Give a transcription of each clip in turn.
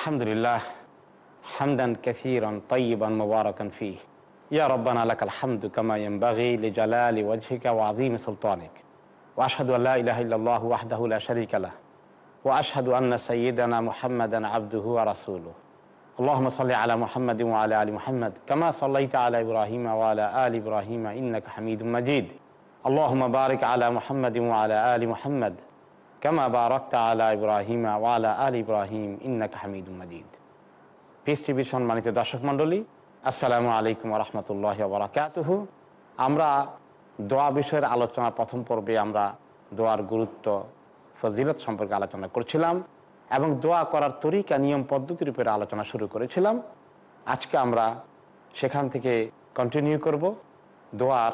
الحمد لله حمدا كثيرا طيبا مباركا فيه. يا ربنا لك الحمد كما ينبغي لجلال وجهك وعظيم سلطانك. وأشهد أن لا إله إلا الله وحده لا شريك له. وأشهد أن سيدنا محمدا عبده ورسوله. اللهم صل على محمد وعلى آل محمد كما صليت على إبراهيم وعلى آل إبراهيم إنك حميد مجيد. اللهم بارك على محمد وعلى آل محمد. কামা বারাক্তা আলা ইব্রাহিম ওয়ালা আল ইব্রাহিম ইন্নাক হামিদুল মাজিদ পিস টিভির সম্মানিত দর্শক মণ্ডলী, আসসালামু আলাইকুম রহমতুল্লাহ বরাকাতহ আমরা দোয়া বিষয়ের আলোচনা প্রথম পর্বে আমরা দোয়ার গুরুত্ব, ফজিলত সম্পর্কে আলোচনা করছিলাম এবং দোয়া করার তরিকা, নিয়ম, পদ্ধতির উপরে আলোচনা শুরু করেছিলাম। আজকে আমরা সেখান থেকে কন্টিনিউ করব। দোয়ার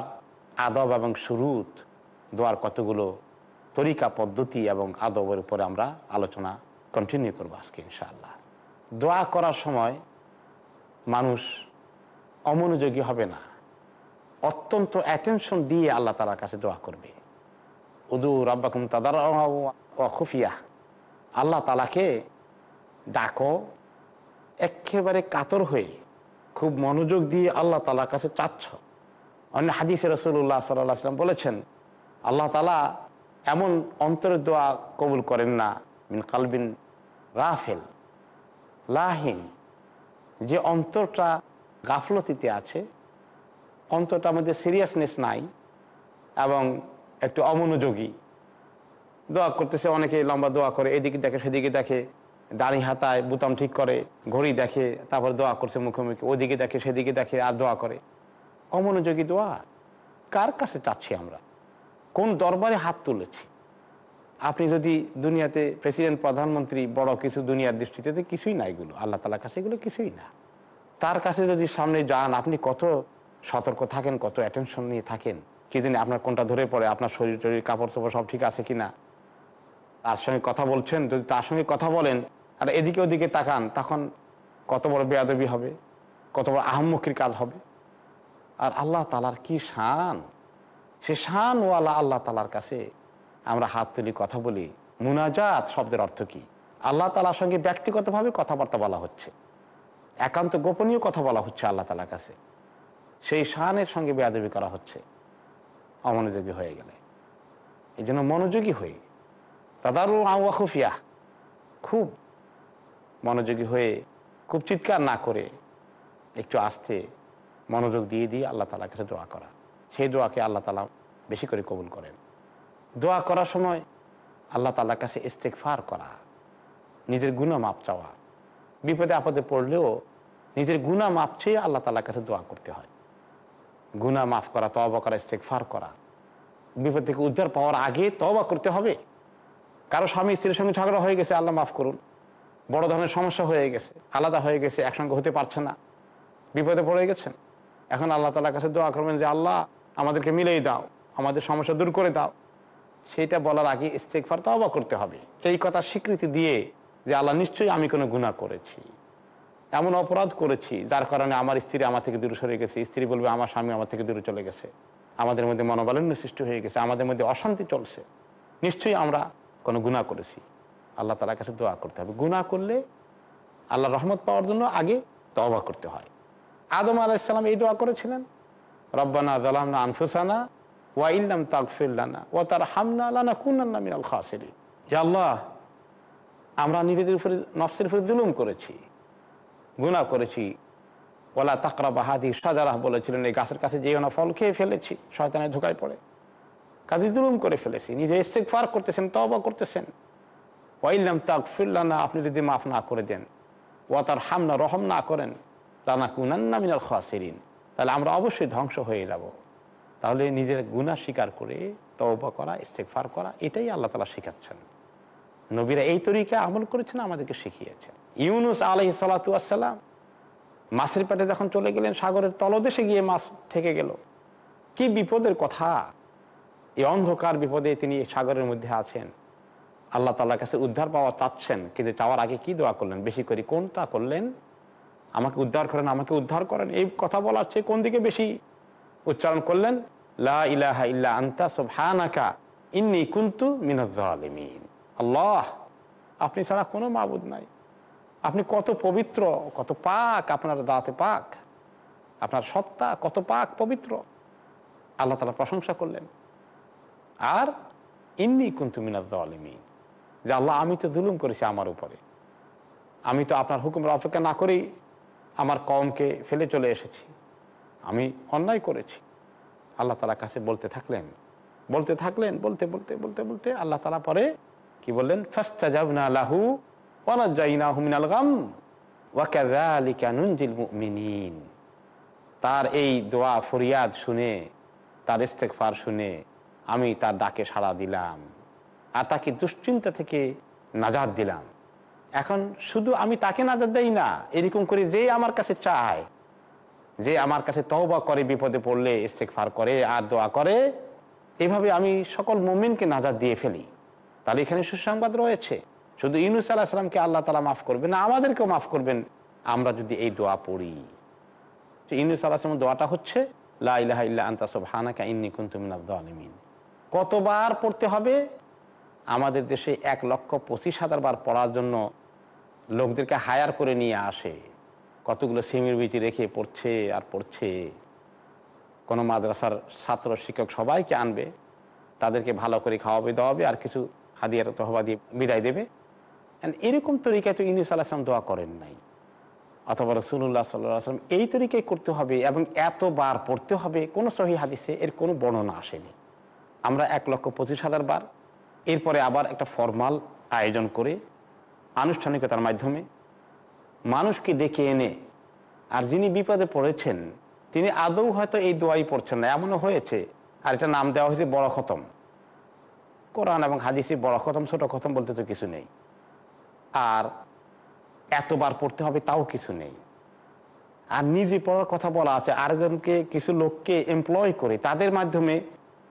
আদব এবং সুরুত দোয়ার কতগুলো তরিকা, পদ্ধতি এবং আদবের উপরে আমরা আলোচনা কন্টিনিউ করব আজকে, ইনশাআল্লাহ। দোয়া করার সময় মানুষ অমনোযোগী হবে না। অত্যন্ত অ্যাটেনশন দিয়ে আল্লাহ তালার কাছে দোয়া করবে। উদু রাব্বাকুম তাদার খুফিয়া। আল্লাহ তালাকে ডাকো, একেবারে কাতর হয়ে খুব মনোযোগ দিয়ে আল্লাহ তালার কাছে চাচ্ছ। অন্য হাদিসে রসুল্লাহ সাল্লাহ সাল্লাম বলেছেন, আল্লাহ তালা এমন অন্তরের দোয়া কবুল করেন না মিন কালবিন গাফেল, লাহিন। যে অন্তরটা গাফলতিতে আছে অন্তরটার মধ্যে সিরিয়াসনেস নাই এবং একটু অমনোযোগী। দোয়া করতেছে অনেকে, লম্বা দোয়া করে, এদিকে দেখে সেদিকে দেখে, দাড়ি হাতায় বুতাম ঠিক করে, ঘড়ি দেখে, তারপর দোয়া করছে মুখোমুখি ওদিকে দেখে সেদিকে দেখে আর দোয়া করে। অমনোযোগী দোয়া, কার কাছে চাচ্ছি আমরা? কোন দরবারে হাত তুলেছি? আপনি যদি দুনিয়াতে প্রেসিডেন্ট, প্রধানমন্ত্রী বড় কিছু দুনিয়ার দৃষ্টিতে, তো কিছুই না এগুলো। আল্লাহ তালার কাছে এগুলো কিছুই না। তার কাছে যদি সামনে যান, আপনি কত সতর্ক থাকেন, কত অ্যাটেনশন নিয়ে থাকেন? কি জানি আপনার কোনটা ধরে পড়ে, আপনার শরীর টরীর কাপড় চোপড় সব ঠিক আছে কিনা? তার সঙ্গে কথা বলছেন, যদি তার সঙ্গে কথা বলেন, আর এদিকে ওদিকে তাকান, তখন কত বড় বেয়াদবি হবে, কত বড় আহম্মুখীর কাজ হবে। আর আল্লাহ তালার কি শান? সে শানওয়ালা আল্লাহ তালার কাছে আমরা হাত তুলি, কথা বলি। মুনাজাত শব্দের অর্থ কি? আল্লাহ তালার সঙ্গে ব্যক্তিগতভাবে কথাবার্তা বলা হচ্ছে। একান্ত গোপনীয় কথা বলা হচ্ছে আল্লাহ তালার কাছে। সেই শানের সঙ্গে বেয়াদবি করা হচ্ছে। অমনোযোগী হয়ে গেলে। এই জন্য মনোযোগী হয়ে। তাদারু আউয়াকুফিয়া খুব মনোযোগী হয়ে, খুব চিৎকার না করে একটু আস্তে মনোযোগ দিয়ে দিয়ে আল্লাহ তালার কাছে দোয়া করা। সেই দোয়াকে আল্লাহ তালা বেশি করে কবুল করেন। দোয়া করার সময় আল্লাহ তালার কাছে ইস্তেকফার করা, নিজের গুণা মাপ চাওয়া। বিপদে আপদে পড়লেও নিজের গুণা মাপ চেয়ে আল্লাহ তালার কাছে দোয়া করতে হয়। গুণা মাফ করা তবা করা ইস্তেকফার করা। বিপদ থেকে উদ্ধার পাওয়ার আগে তবা করতে হবে। কারও স্বামী, স্ত্রীর সঙ্গে ঝগড়া হয়ে গেছে, আল্লাহ মাফ করুন। বড় ধরনের সমস্যা হয়ে গেছে, আলাদা হয়ে গেছে, একসঙ্গে হতে পারছে না। বিপদে পড়ে গেছেন। এখন আল্লাহ তালার কাছে দোয়া করবেন যে, আল্লাহ আমাদেরকে মিলেই দাও, আমাদের সমস্যা দূর করে দাও। সেটা বলার আগে ইস্তেকফার তবা করতে হবে। এই কথা স্বীকৃতি দিয়ে যে আল্লাহ নিশ্চয়ই আমি কোনো গুণা করেছি, এমন অপরাধ করেছি, যার কারণে আমার স্ত্রী আমার থেকে দূরে সরে গেছে। স্ত্রী বলবে, আমার স্বামী আমার থেকে দূরে চলে গেছে। আমাদের মধ্যে মনোবলন্য সৃষ্টি হয়ে গেছে, আমাদের মধ্যে অশান্তি চলছে। নিশ্চয়ই আমরা কোনো গুণা করেছি। আল্লাহ তালার কাছে দোয়া করতে হবে। গুণা করলে আল্লাহ রহমত পাওয়ার জন্য আগে তবা করতে হয়। আদম আলাইসাল্লাম এই দোয়া করেছিলেন। রব্বানা দালামনা আনফুসানা ওয়া ইল্লাম তাকফিল্লানা ও তার হামনা আলানা কুন্নান্না মিনাল খাসিরি আল্লাহ আমরা নিজেদের উপরে, নফসের উপরে জুলুম করেছি গুণা করেছি। ওলা তাকরা বাহাদি সাজারাহ বলেছিলেন, এই গাছের কাছে যেও না ফল খেয়ে ফেলেছি, শয়তানের ঢুকায় পড়ে। কাজে দুরুম করে ফেলেছি, নিজে ইস্তেকফার করতেছেন তবা করতেছেন। ওয়াইল্লাম তাক ফিল্লানা আপনি যদি মাফ না করে দেন। ও তার হামনা রহম না করেন রানা কুনান্না মিনাল খাসিরিন। তাহলে আমরা অবশ্যই ধ্বংস হয়ে যাব। তাহলে নিজের গুণা স্বীকার করে, তওবা করা ইস্তেকফার করা, এটাই আল্লাহ তালা শেখাচ্ছেন। নবীরা এই তরিকা আমল করেছেন, আমাদেরকে শিখিয়েছেন। ইউনুস আলহি সালাতাম মাছের পেটে যখন চলে গেলেন, সাগরের তলদেশে গিয়ে মাছ থেকে গেল। কি বিপদের কথা! এই অন্ধকার বিপদে তিনি সাগরের মধ্যে আছেন। আল্লাহ তাল্লাহ কাছে উদ্ধার পাওয়া চাচ্ছেন, কিন্তু চাওয়ার আগে কি দোয়া করলেন? বেশি করে কোনটা করলেন? আমাকে উদ্ধার করেন, আমাকে উদ্ধার করেন। এই কথা বলার চেয়ে কোন দিকে বেশি উচ্চারণ করলেন? লা ইল্লা আন্তা সুবহানাকা ইন্নি কুনতু মিনাজ-জালিমিন আল্লাহ, আপনি ছাড়া কোনো মাবুদ নাই। আপনি কত পবিত্র, কত পাক আপনার দাঁতে পাক। আপনার সত্তা কত পাক, পবিত্র। আল্লাহ তালা প্রশংসা করলেন। আর ইন্নি কুন্তু মিনাজ-জালিমিন যে আল্লাহ আমি তো জুলুম করেছি আমার উপরে। আমি তো আপনার হুকুমের অপেক্ষা না করেই আমার কমকে ফেলে চলে এসেছি। আমি অন্যায় করেছি। আল্লাহ তালা কাছে বলতে থাকলেন। বলতে থাকলেন, বলতে বলতে বলতে বলতে আল্লাহ তালা পরে কি বললেন? ফাস্তা যাবনা লাহু ওয়ানাজ্জাইনা হুমিনাল গাম ওয়াকাযালিকা নুনজিল মুমিনিন। তার এই দোয়া, ফরিয়াদ শুনে, তার ইস্তেকফার শুনে আমি তার ডাকে সাড়া দিলাম। আর তাকে দুশ্চিন্তা থেকে নাজাদ দিলাম। এখন শুধু আমি তাকে নাজাদ দেই না, এরকম করে যে আমার কাছে চায়, যে আমার কাছে তহবা করে, বিপদে পড়লে ইস্তেকফার করে, আর দোয়া করে, এভাবে আমি সকল মোমিনকে নাজাদ দিয়ে ফেলি। তাহলে এখানে সুসংবাদ রয়েছে। শুধু ইনুস আল্লাহ সাল্লামকে আল্লাহ তালা মাফ করবেন না, আমাদেরকেও মাফ করবেন। আমরা যদি এই দোয়া পড়ি। তো ইনুস আল্লাহ সালাম দোয়াটা হচ্ছে কতবার পড়তে হবে? আমাদের দেশে এক লক্ষ পঁচিশ হাজার বার পড়ার জন্য লোকদেরকে হায়ার করে নিয়ে আসে। কতগুলো সিমির বিচি রেখে পড়ছে আর পড়ছে। কোনো মাদ্রাসার ছাত্র, শিক্ষক সবাইকে আনবে, তাদেরকে ভালো করে খাওয়াবে, দাওয়াবে আর কিছু হাদিয়ার তহবা দিয়ে বিদায় দেবে। এরকম তরিকায় তো ইনিস আলাহিসাম দোয়া করেন নাই। অথবা রসুল্লাহ সাল্লাম এই তরিকায় করতে হবে এবং এতবার পড়তে হবে, কোনো সহি হাদিসে এর কোনো বর্ণনা আসেনি। আমরা এক লক্ষ পঁচিশ হাজার বার, এরপরে আবার একটা ফর্মাল আয়োজন করে আনুষ্ঠানিকতার মাধ্যমে মানুষকে ডেকে এনে, আর যিনি বিপদে পড়েছেন, তিনি আদৌ হয়তো এই দোয়াই পড়ছেন না। এমনও হয়েছে, আর এটা নাম দেওয়া হয়েছে বড় খতম। কোরআন এবং হাদিসে বড় খতম, ছোট খতম বলতে তো কিছু নেই। আর এতবার পড়তে হবে তাও কিছু নেই। আর নিজে পড়ার কথা বলা আছে, আরেকজনকে, কিছু লোককে এমপ্লয় করে তাদের মাধ্যমে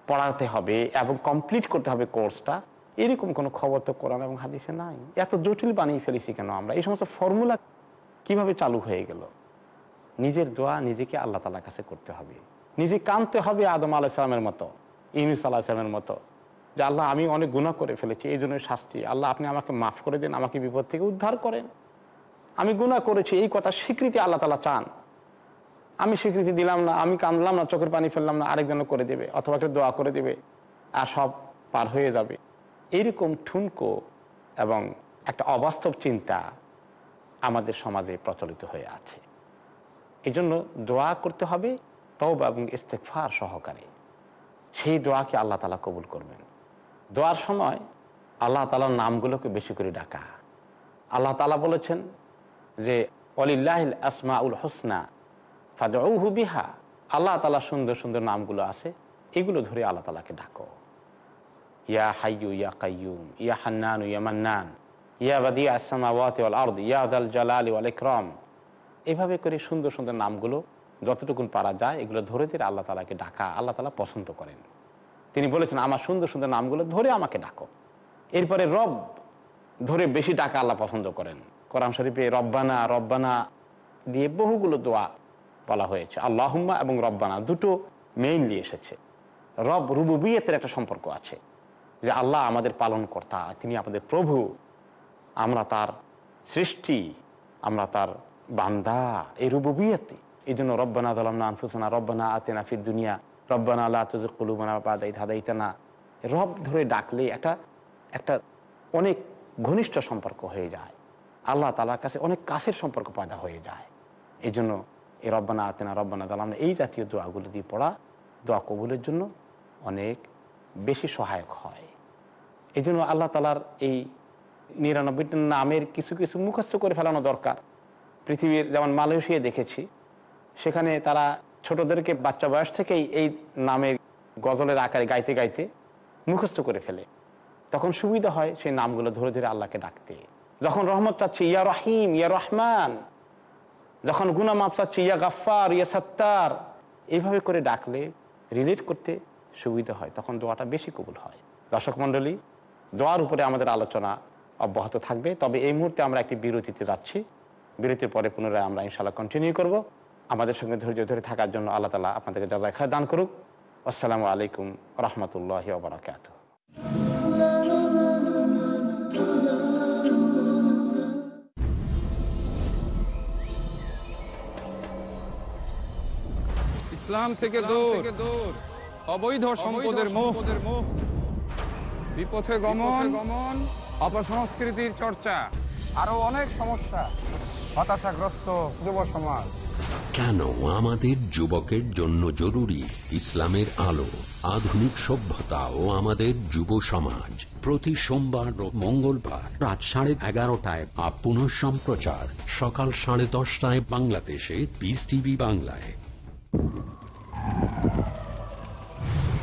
পড়াতে হবে এবং কমপ্লিট করতে হবে কোর্সটা এরকম কোনো খবর তো কোরআন এবং হাদিসে নাই। এত জটিল বানিয়ে ফেলেছি কেন আমরা? এই সমস্ত ফর্মুলা কীভাবে চালু হয়ে গেল? নিজের দোয়া নিজেকে আল্লাহ তালার কাছে করতে হবে। নিজে কানতে হবে আদম আলাইসালামের মতো, ইউনুস আলাহিসামের মতো, যে আল্লাহ আমি অনেক গুণা করে ফেলেছি, এই জন্য শাস্তি। আল্লাহ আপনি আমাকে মাফ করে দেন, আমাকে বিপদ থেকে উদ্ধার করেন। আমি গুণা করেছি, এই কথা স্বীকৃতি আল্লাহ তালা চান। আমি স্বীকৃতি দিলাম না, আমি কাঁদলাম না, চোখের পানি ফেললাম না আরেকজন করে দেবে, অথবা একটা দোয়া করে দেবে, আর সব পার হয়ে যাবে। এইরকম ঠুনকো এবং একটা অবাস্তব চিন্তা আমাদের সমাজে প্রচলিত হয়ে আছে। এই জন্য দোয়া করতে হবে তব এবং ইস্তেকফার সহকারে। সেই দোয়াকে আল্লাহ তালা কবুল করবেন। দোয়ার সময় আল্লাহ তালার নামগুলোকে বেশি করে ডাকা। আল্লাহ তালা বলেছেন যে অলিল্লাহিল আসমা উল হোসনা ফাজহু বিহা। আল্লাহ তালা সুন্দর সুন্দর নামগুলো আছে, এগুলো ধরে আল্লাহ তালাকে ডাকো। ইয়া হাইয়ু ইয়া কাইয়ুম ইয়া হান্নান ইয়া মান্নান ইয়া বাদি আসামাওয়াতি আরদ ইয়া দাল জালালি ওয়াল ইকরাম এভাবে করে সুন্দর সুন্দর নামগুলো যতটুকুন পারা যায়, এগুলো ধরে ধরে আল্লাহ তালাকে ডাকা, আল্লাহ তালা পছন্দ করেন। তিনি বলেছেন, আমার সুন্দর সুন্দর নামগুলো ধরে আমাকে ডাকো। এরপরে রব ধরে বেশি ডাকা আল্লাহ পছন্দ করেন। কোরআন শরীফে রব্বানা রব্বানা দিয়ে বহুগুলো দোয়া বলা হয়েছে। আল্লাহম্মা এবং রব্বানা দুটো মেইনলি এসেছে। রব রুবুবিয়তের একটা সম্পর্ক আছে। যে আল্লাহ আমাদের পালন কর্তা তিনি আমাদের প্রভু। আমরা তার সৃষ্টি, আমরা তার বান্দা, এই রুবুবিয়তে এই জন্য রব্বানা দলামনা আনফুসানা, রব্বানা আতেনা ফির দুনিয়া, রব্বানা আল্লাহ তুজুকুলুবানা বাদাই ধাদাইতানা রব ধরে ডাকলে একটা একটা অনেক ঘনিষ্ঠ সম্পর্ক হয়ে যায়। আল্লাহ তালার কাছে অনেক কাছের সম্পর্ক পয়দা হয়ে যায়। এই জন্য এই রব্বানা আতেনা, রব্বানা দালাম এই জাতীয় দোয়াগুলো দিয়ে পড়া, দোয়া কবুলের জন্য অনেক বেশি সহায়ক হয়। এই জন্য আল্লাহ তালার এই নিরানব্বইটা নামের কিছু কিছু মুখস্থ করে ফেলানো দরকার। পৃথিবীর যেমন মালয়েশিয়া দেখেছি, সেখানে তারা ছোটদেরকে বাচ্চা বয়স থেকেই এই নামের গজলের আকারে গাইতে গাইতে মুখস্থ করে ফেলে। তখন সুবিধা হয় সেই নামগুলো ধরে ধরে আল্লাহকে ডাকতে। যখন রহমত চাচ্ছে, ইয়া রহিম, ইয়া রহমান। যখন গুনা চাচ্ছে, ইয়া গাফার ইয়া সত্তার। এইভাবে করে ডাকলে, রিলেট করতে সুবিধা হয় তখন দোয়াটা বেশি কবুল হয়। দর্শক মণ্ডলী দোয়ার উপরে আমাদের আলোচনা অব্যাহত থাকবে। তবে এই মুহূর্তে আমরা একটি বিরতিতে যাচ্ছি। বিরতির পরে পুনরায় আমরা ইনশাল্লাহ কন্টিনিউ করব। আমাদের সঙ্গে ধৈর্য ধরে থাকার জন্য আল্লাহ তালা আপনাদেরকে যাজায় খায় দান করুক। আসসালামু আলাইকুম রহমতুল্লাহ ওবরাকাত ইসলাম থেকে দূর। অবৈধ সম্পদের মোহ। বিপথে গমন। গমন। অপসংস্কৃতির চর্চা। আরও অনেক সমস্যা। হতাশাগ্রস্ত যুব সমাজ। কেন আমাদের যুবকের জন্য জরুরি ইসলামের আলো আধুনিক সভ্যতা ও আমাদের যুব সমাজ? প্রতি সোমবার ও মঙ্গলবার রাত সাড়ে এগারোটায় পুনঃ সম্প্রচার। সকাল সাড়ে দশটায় বাংলাদেশে পিস টিভি বাংলায়।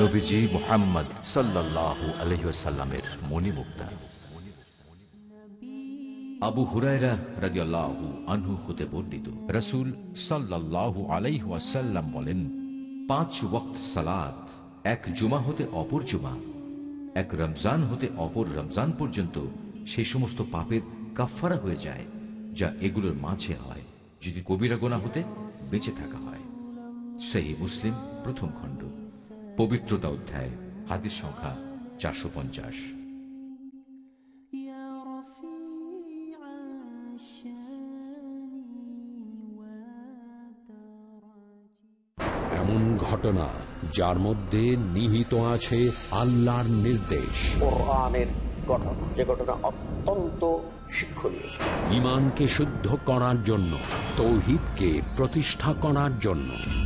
নবীজি মোহাম্মদ সাল্লাল্লাহু আলহিসাল্লামের মণিমুক্তা। আবু হুরায়রা রাদিয়াল্লাহু আনহু হতে বর্ণিত, রাসূল সাল্লাল্লাহু আলাইহি ওয়াসাল্লাম বলেন, পাঁচ ওয়াক্ত সালাত এক জুমা হতে অপর জুমা, এক রমজান হতে অপর রমজান পর্যন্ত সেই সমস্ত পাপের কাফফারা হয়ে যায়, যা এগুলোর মাঝে হয় যদি কবিরা গোনা হতে বেঁচে থাকা হয়। সেই মুসলিম প্রথম খণ্ড। পবিত্রতা অধ্যায় হাদিস সংখ্যা চারশো পঞ্চাশ। এমন ঘটনা যার মধ্যে নিহিত আছে আল্লাহর নির্দেশ। যে ঘটনা অত্যন্ত ইমানকে শুদ্ধ করার জন্য তৌহিদকে প্রতিষ্ঠা করার জন্য।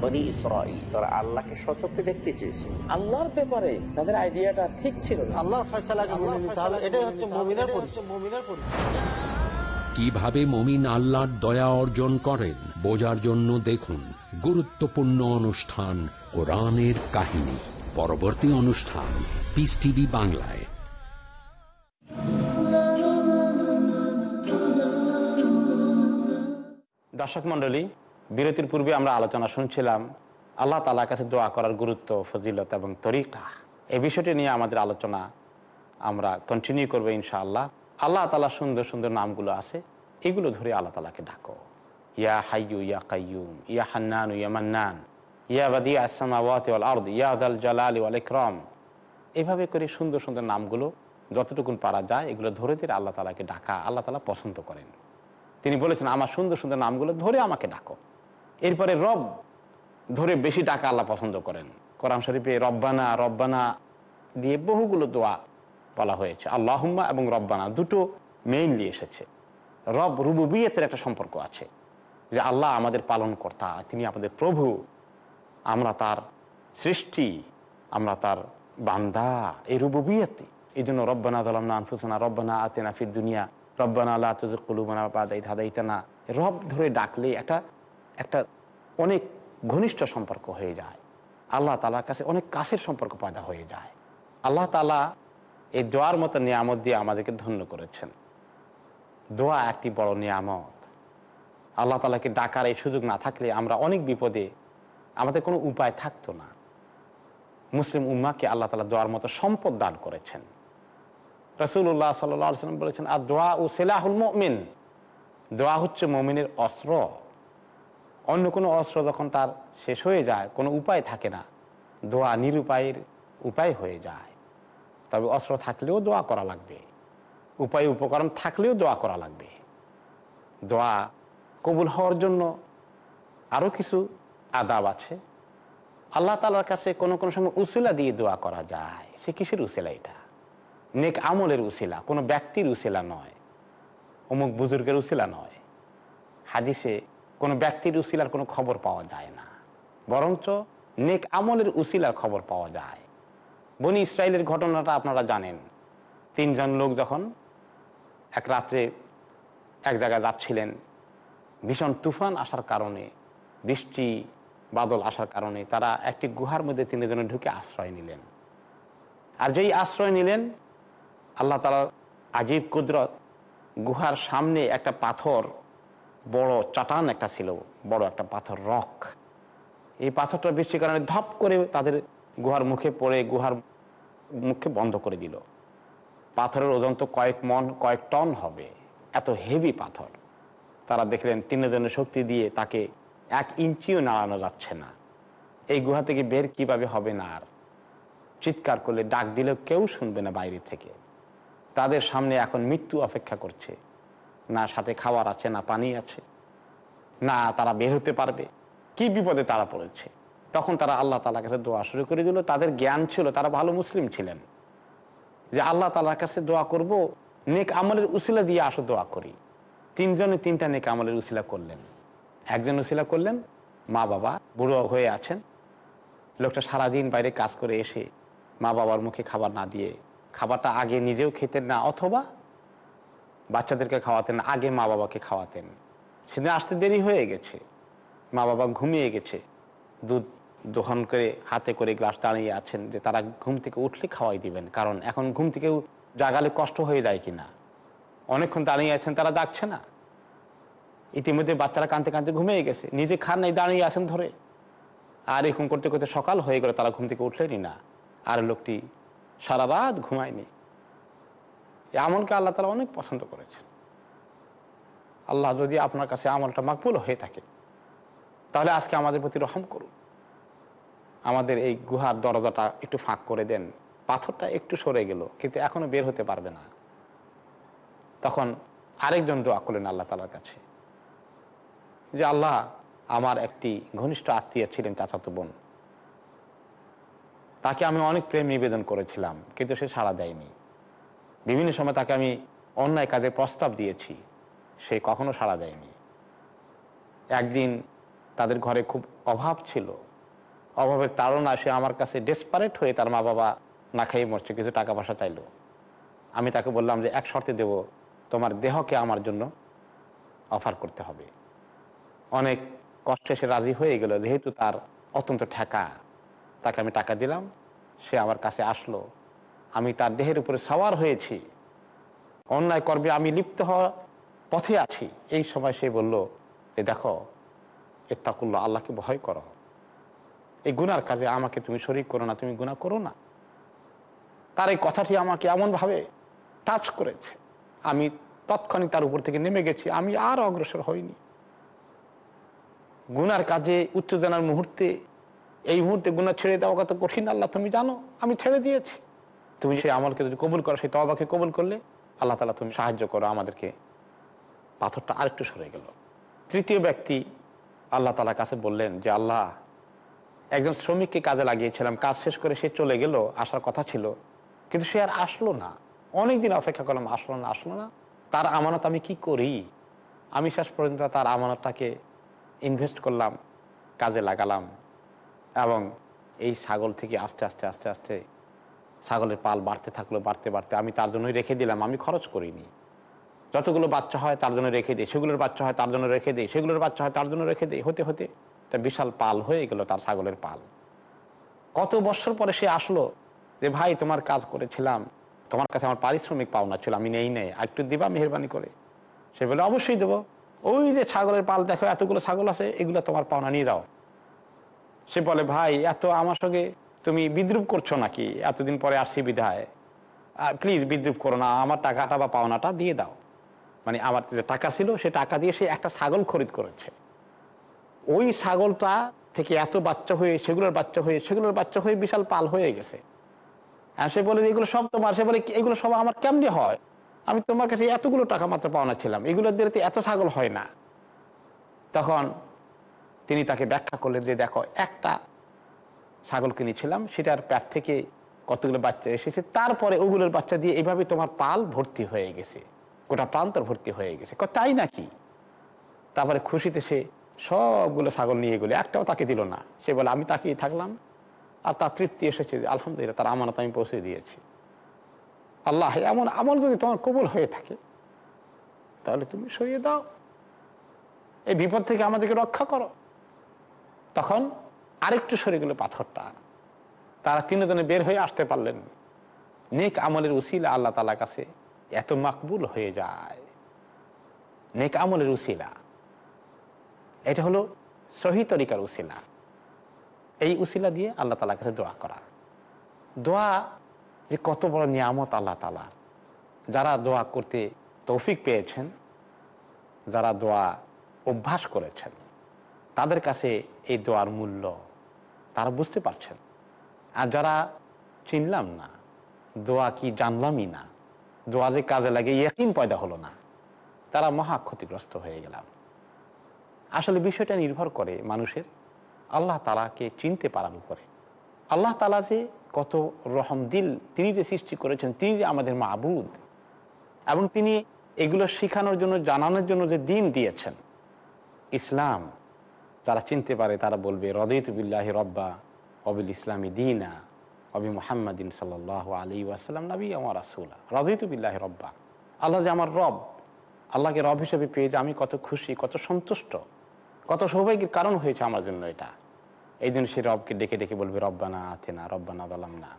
বনি ইসরাইল তারা আল্লাহকে সচক্ষে দেখতে চেয়েছে আল্লাহর ব্যাপারে তাদের আইডিয়াটা ঠিক ছিল আল্লাহর ফয়সালাকে মেনে নিতে হবে এটাই হচ্ছে মুমিনের পরিচয়। মুমিনের পরিচয়। কীভাবে মমিন আল্লাহর দয়া অর্জন করেন বোঝার জন্য দেখুন গুরুত্বপূর্ণ অনুষ্ঠান কোরআনের কাহিনী। পরবর্তী অনুষ্ঠান পিস টিভি বাংলায়। দর্শক মণ্ডলী বিরতির পূর্বে আমরা আলোচনা শুনছিলাম, আল্লাহ তালার কাছে দোয়া করার গুরুত্ব, ফজিলত এবং তরিকা। এই বিষয়টি নিয়ে আমাদের আলোচনা আমরা কন্টিনিউ করব ইনশাআল্লাহ। আল্লাহ তালা সুন্দর সুন্দর নামগুলো আছে, এগুলো ধরে আল্লাহ তালাকে ডাকো। ইয়া হাইয়ু, ইয়া কাইয়ুম, ইয়া হান্নানু, ইয়া মান্নান, ইয়া বাদি আসসামাওয়াতি ওয়াল আরদ, ইয়া দাল জালালি ওয়াল ইকরাম। এভাবে করে সুন্দর সুন্দর নামগুলো যতটুকুন পারা যায়, এগুলো ধরে ধরে আল্লাহ তালাকে ডাকা, আল্লাহ তালা পছন্দ করেন। তিনি বলেছেন, আমার সুন্দর সুন্দর নামগুলো ধরে আমাকে ডাকো। এরপরে রব ধরে বেশি ডাকা আল্লাহ পছন্দ করেন। কোরআন শরীফে রব্বানা রব্বানা দিয়ে বহুগুলো দোয়া বলা হয়েছে। আল্লাহুম্মা এবং রব্বানা দুটো মেইনলি এসেছে। রব রুবুবিয়তের একটা সম্পর্ক আছে যে আল্লাহ আমাদের পালন কর্তা তিনি আমাদের প্রভু। আমরা তার সৃষ্টি, আমরা তার বান্দা, এই রুবুবিয়তে এই জন্য রব্বানা দলামনা আনফুসানা, রব্বানা আতেনা ফির দুনিয়া, রব্বানা আল্লাহ তুজকুলুবানা বাদাই ধাদাইতানা রব ধরে ডাকলে একটা একটা অনেক ঘনিষ্ঠ সম্পর্ক হয়ে যায়। আল্লাহ তালার কাছে অনেক কাছের সম্পর্ক পয়দা হয়ে যায়। আল্লাহ তালা এই দোয়ার মতো নিয়ামত দিয়ে আমাদেরকে ধন্য করেছেন। দোয়া একটি বড় নিয়ামত। আল্লাহ তালাকে ডাকার এই সুযোগ না থাকলে আমরা অনেক বিপদে আমাদের কোনো উপায় থাকতো না। মুসলিম উম্মাকে আল্লাহ তালা দোয়ার মতো সম্পদ দান করেছেন। রসুল্লাহ সাল্লাম বলেছেন আর দোয়া ও সেলাহুল মমিন। দোয়া হচ্ছে মমিনের অস্ত্র। অন্য কোনো অস্ত্র যখন তার শেষ হয়ে যায়, কোনো উপায় থাকে না, দোয়া নিরুপায়ের উপায় হয়ে যায়। তবে অস্ত্র থাকলেও দোয়া করা লাগবে। উপায়, উপকরণ থাকলেও দোয়া করা লাগবে। দোয়া কবুল হওয়ার জন্য আরও কিছু আদাব আছে। আল্লাহ তালার কাছে কোনো কোনো সময় উসিলা দিয়ে দোয়া করা যায়। সে কিসের উসিলা এটা? নেক আমলের উসিলা, কোনো ব্যক্তির উসিলা নয়। অমুক বুজুর্গের উসিলা নয়। হাদিসে কোনো ব্যক্তির উসিলার কোনো খবর পাওয়া যায় না। বরঞ্চ নেক আমলের উসিলার খবর পাওয়া যায়। বনি ইসরায়েলের ঘটনাটা আপনারা জানেন। তিনজন লোক যখন এক রাত্রে এক জায়গায় যাচ্ছিলেন, ভীষণ তুফান আসার কারণে, বৃষ্টি, বাদল আসার কারণে তারা একটি গুহার মধ্যে তিনজনে ঢুকে আশ্রয় নিলেন। আর যেই আশ্রয় নিলেন, আল্লাহ তালার আজীব কুদরত গুহার সামনে একটা পাথর বড় চাটান একটা ছিল, বড় একটা পাথর রক। এই পাথরটা বৃষ্টির কারণে ধপ করে তাদের গুহার মুখে পড়ে, গুহার মুখে বন্ধ করে দিল। পাথরের ওজন তো কয়েক মন, কয়েক টন হবে। এত হেভি পাথর। তারা দেখলেন তিনজনের শক্তি দিয়ে তাকে এক ইঞ্চিও নাড়ানো যাচ্ছে না। এই গুহা থেকে বের কীভাবে হবে না আর? চিৎকার করলে ডাক দিলেও কেউ শুনবে না বাইরে থেকে। তাদের সামনে এখন মৃত্যু অপেক্ষা করছে। না সাথে খাবার আছে, না পানি আছে। না তারা বের হতে পারবে। কি বিপদে তারা পড়েছে? তখন তারা আল্লাহ তালার কাছে দোয়া শুরু করে দিল। তাদের জ্ঞান ছিল, তারা ভালো মুসলিম ছিলেন। যে আল্লাহ তালার কাছে দোয়া করব, নেক আমলের উসিলা দিয়ে আসো, দোয়া করি। তিনজনে তিনটা নেক আমলের উসিলা করলেন। একজন উসিলা করলেন, মা বাবা বুড়ো হয়ে আছেন। লোকটা সারাদিন বাইরে কাজ করে এসে মা বাবার মুখে খাবার না দিয়ে, খাবারটা আগে নিজেও খেতেন না, অথবা বাচ্চাদেরকে খাওয়াতেন, আগে মা বাবাকে খাওয়াতেন। সেদিন আসতে দেরি হয়ে গেছে। মা বাবা ঘুমিয়ে গেছে। দুধ দোহন করে, হাতে করে গ্লাস দাঁড়িয়ে আছেন যে তারা ঘুম থেকে উঠলে খাওয়াই দিবেন। কারণ এখন ঘুম থেকেও জাগালে কষ্ট হয়ে যায় কিনা। অনেকক্ষণ দাঁড়িয়ে আছেন, তারা ডাকছে না। ইতিমধ্যে বাচ্চারা কাঁদতে কাঁদতে ঘুমিয়ে গেছে। নিজে খান নাই, দাঁড়িয়ে আছেন ধরে। আর এরকম করতে করতে সকাল হয়ে গেল, তারা ঘুম থেকে উঠলেনি না। আর লোকটি সারা রাত ঘুমায়নি। এই আমলকে আল্লাহ তালা অনেক পছন্দ করেছেন। আল্লাহ যদি আপনার কাছে আমলটা মাকবুল হয়ে থাকে, তাহলে আজকে আমাদের প্রতি রহম করুন। আমাদের এই গুহার দরজাটা একটু ফাঁক করে দেন, পাথরটা একটু সরে গেল, কিন্তু এখনও বের হতে পারবে না। তখন আরেকজন দোয়া করলেন আল্লাহ তালার কাছে, যে আল্লাহ, আমার একটি ঘনিষ্ঠ আত্মীয় ছিলেন চাচাতো বোন। তাকে আমি অনেক প্রেম নিবেদন করেছিলাম, কিন্তু সে সাড়া দেয়নি। বিভিন্ন সময় তাকে আমি অন্যায় কাজের প্রস্তাব দিয়েছি। সে কখনো সাড়া দেয়নি। একদিন তাদের ঘরে খুব অভাব ছিল। অভাবের তাড়না সে আমার কাছে ডেসপারেট হয়ে তার মা বাবা না খাইয়ে মরছে, কিছু টাকা পয়সা চাইলো। আমি তাকে বললাম যে, এক শর্তে দেব, তোমার দেহকে আমার জন্য অফার করতে হবে। অনেক কষ্টে সে রাজি হয়ে গেল, যেহেতু তার অত্যন্ত ঠেকা। তাকে আমি টাকা দিলাম, সে আমার কাছে আসলো। আমি তার দেহের উপরে সওয়ার হয়েছি। অন্যায় কর্মে আমি লিপ্ত হওয়া পথে আছি। এই সময় সে বলল যে দেখো এ এত্তাকুল্লা আল্লাহকে ভয় করো। এই গুনার কাজে আমাকে তুমি শরিক করো না, তুমি গুণা করো না। তার এই কথাটি আমাকে এমনভাবে টাচ করেছে। আমি তৎক্ষণিক তার উপর থেকে নেমে গেছি, আমি আর অগ্রসর হইনি। গুনার কাজে উত্তেজনার মুহূর্তে, এই মুহূর্তে গুণা ছেড়ে দেওয়া কত কঠিন, আল্লাহ তুমি জানো, আমি ছেড়ে দিয়েছি। তুমি সেই আমলকে যদি কবুল করো, সেই তবাকে কবুল করলে আল্লাহ তালা তুমি সাহায্য করো, আমাদেরকে পাথরটা আরেকটু সরে গেল। তৃতীয় ব্যক্তি আল্লাহ তালার কাছে বললেন যে, আল্লাহ, একজন শ্রমিককে কাজে লাগিয়েছিলাম, কাজ শেষ করে সে চলে গেল, আসার কথা ছিল, কিন্তু সে আর আসলো না। অনেক দিন অপেক্ষা করলাম, আসলো না আসলো না। তার আমানত আমি কি করি? আমি শেষ পর্যন্ত তার আমানতটাকে ইনভেস্ট করলাম, কাজে লাগালাম এবং এই ছাগল থেকে আস্তে আস্তে আস্তে আস্তে ছাগলের পাল বাড়তে থাকল, বাড়তে বাড়তে আমি তার জন্যই রেখে দিলাম, আমি খরচ করিনি। যতগুলো বাচ্চা হয় তার জন্য রেখে দিই, সেগুলোর বাচ্চা হয় তার জন্য রেখে দিই, সেগুলোর বাচ্চা হয় তার জন্য রেখে দিই, হতে হতে। একটা বিশাল পাল হয়ে গেল তার ছাগলের পাল। কত বছর পরে সে আসলো যে, ভাই, তোমার কাজ করেছিলাম, তোমার কাছে আমার পারিশ্রমিক পাওনা ছিল, আমি নেই নেই একটু দিবা মেহরবানি করে? সে বলে অবশ্যই দেবো। ওই যে ছাগলের পাল দেখো, এতগুলো ছাগল আছে, এগুলো তোমার পাওনা নিয়ে যাও। সে বলে, ভাই, এত আমার সঙ্গে তুমি বিদ্রুপ করছ নাকি? এতদিন পরে আসছি বিধায় প্লিজ বিদ্রুপ করো না, আমার টাকাটা বা পাওনাটা দিয়ে দাও। মানে আমার যে টাকা ছিল, সে টাকা দিয়ে সে একটা ছাগল খরিদ করেছে। ওই ছাগলটা থেকে এত বাচ্চা হয়ে, সেগুলোর বাচ্চা হয়ে, সেগুলোর বাচ্চা হয়ে বিশাল পাল হয়ে গেছে। আর সে বলে এগুলো সব তোমার। সে বলে, এগুলো সব আমার কেমনি হয়? আমি তোমার কাছে এতগুলো টাকা মাত্র পাওনা ছিলাম। এগুলোর দিয়ে এত ছাগল হয় না। তখন তিনি তাকে ব্যাখ্যা করলেন যে, দেখো, একটা ছাগল কিনেছিলাম সেটার প্যাট থেকে কতগুলো বাচ্চা এসেছে, তারপরে ওগুলোর বাচ্চা দিয়ে এইভাবে তোমার পাল ভর্তি হয়ে গেছে, গোটা প্রান্তর ভর্তি হয়ে গেছে। তাই নাকি? তারপরে খুশিতে সে সবগুলো ছাগল নিয়ে গেলে, একটাও তাকে দিল না। সে বলে, আমি তাকিয়ে থাকলাম। আর তার তৃপ্তি এসেছে যে, আলহামদুলিল্লাহ, তার আমানত আমি পৌঁছে দিয়েছি। আল্লাহ, এমন আমল যদি তোমার কবুল হয়ে থাকে, তাহলে তুমি সরিয়ে দাও। এই বিপদ থেকে আমাদেরকে রক্ষা করো। তখন আরেকটু সরে গেল পাথরটা। তারা তিনজনে বের হয়ে আসতে পারলেন। নেক আমলের উসিলা আল্লাহ তালার কাছে এত মাকবুল হয়ে যায়। নেক আমলের উসিলা। এটা হলো সহি তরিকার উসিলা। এই উসিলা দিয়ে আল্লাহ তালার কাছে দোয়া করা। দোয়া যে কত বড় নিয়ামত আল্লাহ তালা যারা দোয়া করতে তৌফিক পেয়েছেন, যারা দোয়া অভ্যাস করেছেন, তাদের কাছে এই দোয়ার মূল্য তারা বুঝতে পারছেন। আর যারা চিনলাম না, দোয়া কি জানলামই না, দোয়া যে কাজে লাগে ইয়কিন পয়দা হলো না, তারা মহা ক্ষতিগ্রস্ত হয়ে গেলাম। আসলে বিষয়টা নির্ভর করে মানুষের। আল্লাহ তালাকে চিনতে পারার উপরে। আল্লাহ তালা যে কত রহম দিল, তিনি যে সৃষ্টি করেছেন, তিনি যে আমাদের মাবুদ, এবং তিনি এগুলো শেখানোর জন্য, জানানোর জন্য যে দিন দিয়েছেন। ইসলাম যারা চিনতে পারে, তারা বলবে, রদিত বিল্লাহ রব্বা, অবিল ইসলামী দিনা, অবি মোহাম্মদিন সাল আলী ওয়াসাল্লাম নবী আমার রাসুলা। রদিত বিল্লাহ রব্বা। আল্লাহ যে আমার রব, আল্লাহকে রব হিসেবে পেয়ে যে আমি কত খুশি, কত সন্তুষ্ট, কত সৌভাগ্যের কারণ হয়েছে আমার জন্য এটা। এই দিন সে রবকে ডেকে ডেকে বলবে, রব্বানা আথে না রব্বানা দলাম না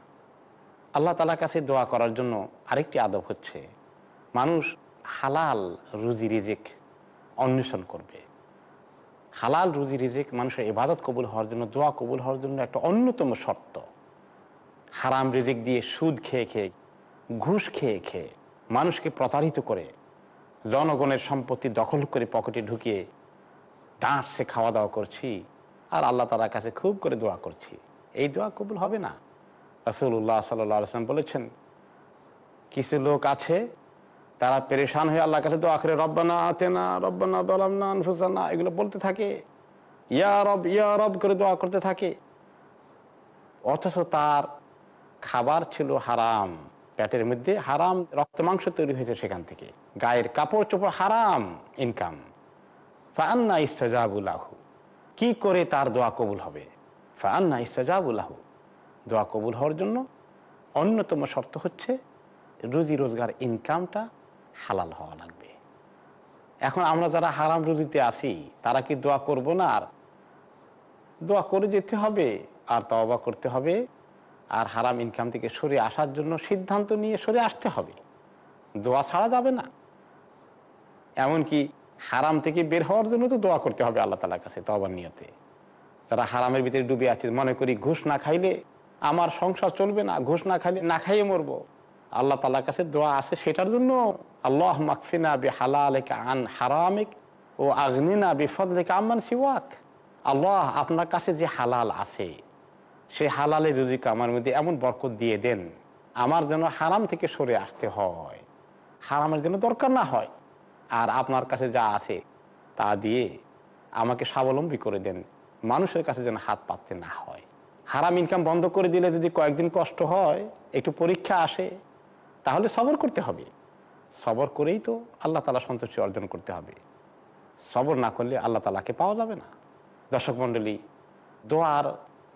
আল্লাহ তালার কাছে দোয়া করার জন্য আরেকটি আদব হচ্ছে, মানুষ হালাল রুজি রিজিক অন্বেষণ করবে। হালাল রুজি রিজিক মানুষের ইবাদত কবুল হওয়ার জন্য, দোয়া কবুল হওয়ার জন্য একটা অন্যতম শর্ত। হারাম রিজিক দিয়ে সুদ খেয়ে খেয়ে, ঘুষ খেয়ে খেয়ে মানুষকে প্রতারিত করে, জনগণের সম্পত্তি দখল করে পকেটে ঢুকিয়ে ডাঁটসে খাওয়া দাওয়া করছি আর আল্লাহ তালার কাছে খুব করে দোয়া করছি। এই দোয়া কবুল হবে না। রাসুল্লাহ সাল্লাম বলেছেন, কিছু লোক আছে তারা পেরেশান হয়ে আল্লাহ কাছে দোয়া করে, রব্বানা আতেনা, রব্বানা দলামনা আনফুসানা এগুলো বলতে থাকে। ইয়া রব ইয়া রব করে দোয়া করতে থাকে। অথচ তার খাবার ছিল হারাম। পেটের মধ্যে হারাম রক্ত মাংস তৈরি হয়েছে সেখান থেকে। গায়ের কাপড় চোপড় হারাম ইনকাম ফান্না ইস্তাজাবুল্লাহু কি করে তার দোয়া কবুল হবে? ফান্না ইস্তাজাবুল্লাহু দোয়া কবুল হওয়ার জন্য অন্যতম শর্ত হচ্ছে রুজি রোজগার ইনকামটা হালাল হওয়া লাগবে। এখন আমরা যারা হারাম রুজিতে আসি তারা কি দোয়া করব না? আর দোয়া করে যেতে হবে, আর তওবা করতে হবে, আর হারাম ইনকাম থেকে সরে আসার জন্য সিদ্ধান্ত নিয়ে সরে আসতে হবে। দোয়া ছাড়া যাবে না। এমনকি হারাম থেকে বের হওয়ার জন্য তো দোয়া করতে হবে আল্লাহ তালার কাছে তবার নিয়তে। যারা হারামের ভিতরে ডুবে আছে, মনে করি ঘুষ না খাইলে আমার সংসার চলবে না, ঘুষ না খাইলে না খাইয়ে মরবো। আল্লাহ তালার কাছে দোয়া আছে, সেটার জন্য আল্লাহ মাকফিনা বি হালালেকা আন হারামিক ও আগ্নিনা বিফদলেকা আম্মান সিওয়াক। আল্লাহ আপনার কাছে যে হালাল আছে, সেই হালালের রুজিকে আমার মধ্যে এমন বরকত দিয়ে দেন, আমার যেন হারাম থেকে সরে আসতে হয়, হারামের জন্য দরকার না হয়, আর আপনার কাছে যা আছে তা দিয়ে আমাকে স্বাবলম্বী করে দেন, মানুষের কাছে যেন হাত পাততে না হয়। হারাম ইনকাম বন্ধ করে দিলে যদি কয়েকদিন কষ্ট হয়, একটু পরীক্ষা আসে তাহলে সবর করতে হবে। সবর করেই তো আল্লাহ তালা সন্তুষ্টি অর্জন করতে হবে। সবর না করলে আল্লাহ তালাকে পাওয়া যাবে না। দর্শক মণ্ডলী, দোয়ার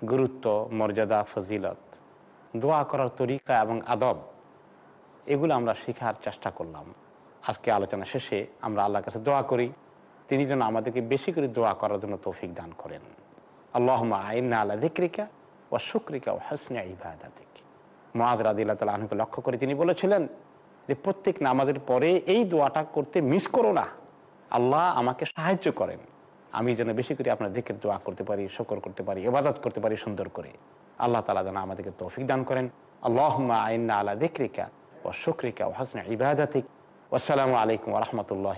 গুরুত্ব, মর্যাদা, ফজিলত, দোয়া করার তরিকা এবং আদব, এগুলো আমরা শেখার চেষ্টা করলাম। আজকে আলোচনা শেষে আমরা আল্লাহর কাছে দোয়া করি। তিনি যেন আমাদেরকে বেশি করে দোয়া করার জন্য তৌফিক দান করেন। আল্লাহ আইন আল্লাহ দিক্রিকা ও শুক্রিকা ও হাসনা ইবাদাতিক। মহাদ রাদিল্লা তালা লক্ষ্য করে তিনি বলেছিলেন যে প্রত্যেক নামাজের পরে এই দোয়াটা করতে মিস করো না। আল্লাহ আমাকে সাহায্য করেন। আমি যেন বেশি করে আপনার দিকের দোয়া করতে পারি, শকর করতে পারি এবাদত করতে পারি, সুন্দর করে। আল্লাহ তালা যেন আমাদেরকে তৌফিক দান করেন। আল্লাহ আইন্না আলা দিক্রিকা ও শুক্রিকা ও হাসন ইবাদাতিক। আসসালামু আলাইকুম রহমতুল্লাহ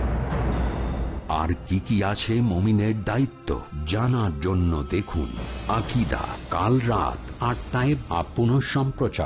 আর কি কি আছে মমিনের দায়িত্ব জানার জন্য দেখুন। আকিদা, কাল রাত আটটায় আপন সম্প্রচার